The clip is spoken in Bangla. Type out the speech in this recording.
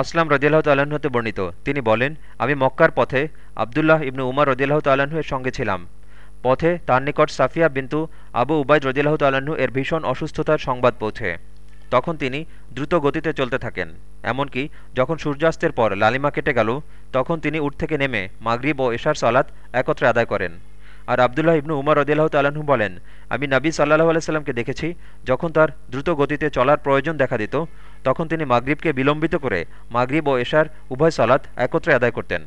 আসলাম রদিয়াল্লাহ তাল্লাহ্ন হতে বর্ণিত। তিনি বলেন, আমি মক্কার পথে আবদুল্লাহ ইবনু উমার রদিয়াল্লাহ তাল্লাহ্ন এর সঙ্গে ছিলাম। পথে তার নিকট সাফিয়া বিন্তু আবু উবাইদ রদিয়াল্লাহ তাল্লাহ্ন এর ভীষণ অসুস্থতার সংবাদ পৌঁছে। তখন তিনি দ্রুত গতিতে চলতে থাকেন। এমনকি যখন সূর্যাস্তের পর লালিমা কেটে গেল, তখন তিনি উঠ থেকে নেমে মাগরিব ও এশার সালাত একত্রে আদায় করেন। আর আবদুল্লাহ ইবনু উমর রদিল্লাহ তাল্লাহ্ন বলেন, আমি নবী সাল্লাহ আলাইসাল্লামকে দেখেছি যখন তার দ্রুত গতিতে চলার প্রয়োজন দেখা দিত তখন তিনি মাগরীবকে বিলম্বিত করে মাগরীব ও এশার উভয় সালাত একত্রে আদায় করতেন।